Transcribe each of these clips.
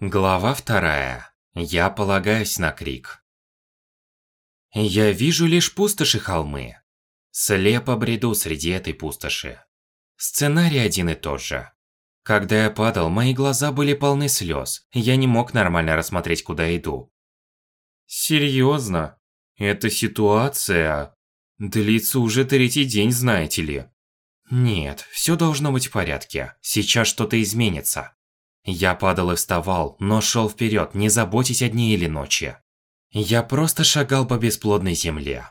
Глава вторая. Я полагаюсь на крик. Я вижу лишь пустоши холмы. Слепо бреду среди этой пустоши. Сценарий один и тот же. Когда я падал, мои глаза были полны слез. Я не мог нормально рассмотреть, куда иду. Серьезно? Эта ситуация длится уже третий день, знаете ли. Нет, все должно быть в порядке. Сейчас что-то изменится. Я падал и вставал, но шел вперед, не заботясь о дне или ночи. Я просто шагал по бесплодной земле.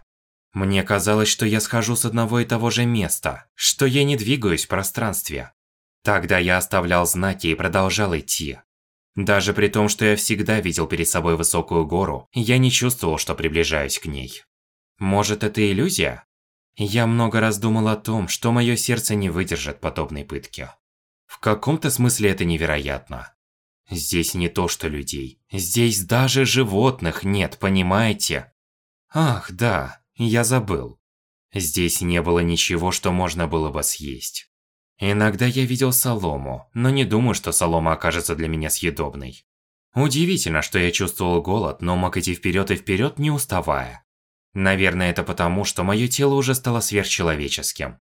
Мне казалось, что я схожу с одного и того же места, что я не двигаюсь в пространстве. Тогда я оставлял знаки и продолжал идти. Даже при том, что я всегда видел перед собой высокую гору, я не чувствовал, что приближаюсь к ней. Может, это иллюзия? Я много раз думал о том, что мое сердце не выдержит подобной пытки. В каком-то смысле это невероятно. Здесь не то, что людей. Здесь даже животных нет, понимаете? Ах, да, я забыл. Здесь не было ничего, что можно было бы съесть. Иногда я видел солому, но не думаю, что солома окажется для меня съедобной. Удивительно, что я чувствовал голод, но мог идти вперед и вперед, не уставая. Наверное, это потому, что мое тело уже стало сверхчеловеческим.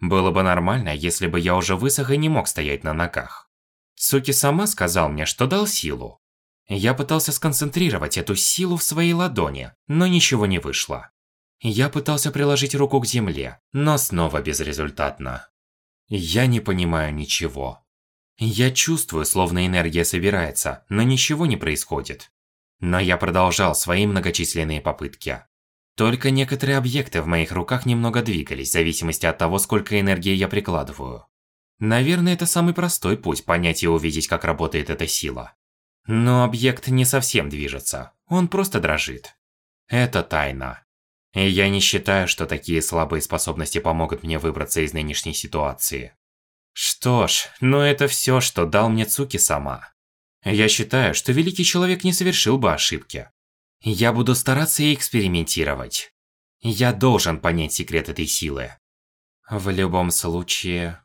Было бы нормально, если бы я уже высох и не мог стоять на ногах. Суки сама сказал мне, что дал силу. Я пытался сконцентрировать эту силу в своей ладони, но ничего не вышло. Я пытался приложить руку к земле, но снова безрезультатно. Я не понимаю ничего. Я чувствую, словно энергия собирается, но ничего не происходит. Но я продолжал свои многочисленные попытки. Только некоторые объекты в моих руках немного двигались, в зависимости от того, сколько энергии я прикладываю. Наверное, это самый простой путь понять и увидеть, как работает эта сила. Но объект не совсем движется, он просто дрожит. Это тайна. И я не считаю, что такие слабые способности помогут мне выбраться из нынешней ситуации. Что ж, ну это все, что дал мне Цуки сама. Я считаю, что великий человек не совершил бы ошибки. Я буду стараться и экспериментировать. Я должен понять секрет этой силы. В любом случае,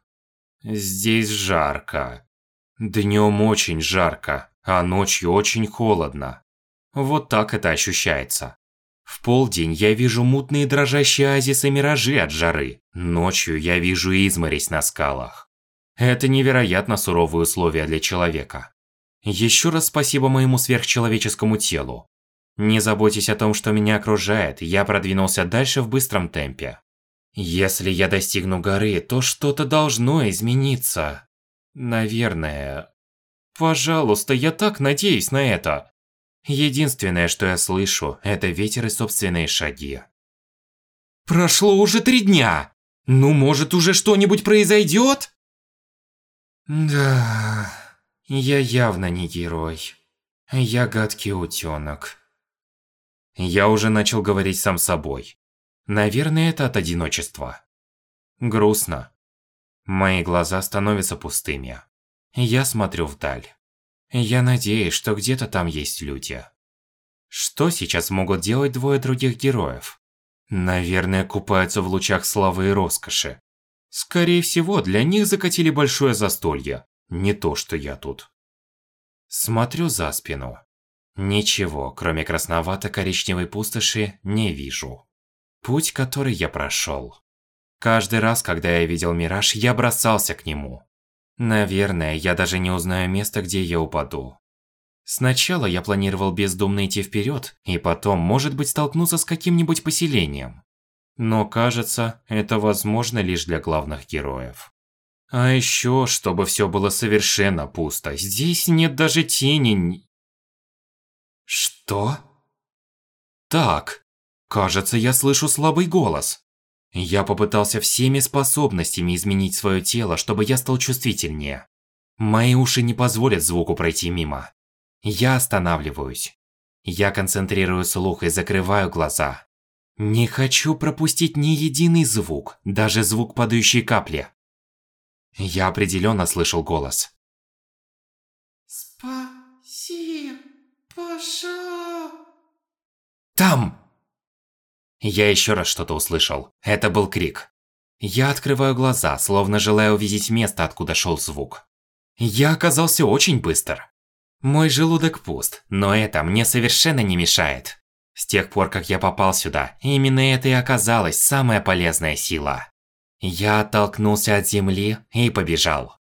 здесь жарко. Днем очень жарко, а ночью очень холодно. Вот так это ощущается. В полдень я вижу мутные дрожащие оазисы и миражи от жары. Ночью я вижу изморозь на скалах. Это невероятно суровые условия для человека. Еще раз спасибо моему сверхчеловеческому телу. Не заботьтесь о том, что меня окружает, я продвинулся дальше в быстром темпе. Если я достигну горы, то что-то должно измениться. Наверное. Пожалуйста, я так надеюсь на это. Единственное, что я слышу, это ветер и собственные шаги. Прошло уже три дня! Ну, может, уже что-нибудь произойдет? Да, я явно не герой. Я гадкий утёнок. Я уже начал говорить сам собой. Наверное, это от одиночества. Грустно. Мои глаза становятся пустыми. Я смотрю вдаль. Я надеюсь, что где-то там есть люди. Что сейчас могут делать двое других героев? Наверное, купаются в лучах славы и роскоши. Скорее всего, для них закатили большое застолье. Не то, что я тут. Смотрю за спину. Ничего, кроме красновато-коричневой пустоши, не вижу. Путь, который я прошел. Каждый раз, когда я видел мираж, я бросался к нему. Наверное, я даже не узнаю место, где я упаду. Сначала я планировал бездумно идти вперед, и потом, может быть, столкнуться с каким-нибудь поселением. Но кажется, это возможно лишь для главных героев. А еще, чтобы все было совершенно пусто, здесь нет даже тени что? Так, кажется, я слышу слабый голос. Я попытался всеми способностями изменить свое тело, чтобы я стал чувствительнее. Мои уши не позволят звуку пройти мимо. Я останавливаюсь. Я концентрирую слух и закрываю глаза. Не хочу пропустить ни единый звук, даже звук падающей капли. Я определенно слышал голос. Паша! Там! Я еще раз что-то услышал. Это был крик. Я открываю глаза, словно желая увидеть место, откуда шел звук. Я оказался очень быстр. Мой желудок пуст, но это мне совершенно не мешает. С тех пор, как я попал сюда, именно это и оказалась самая полезная сила. Я оттолкнулся от земли и побежал.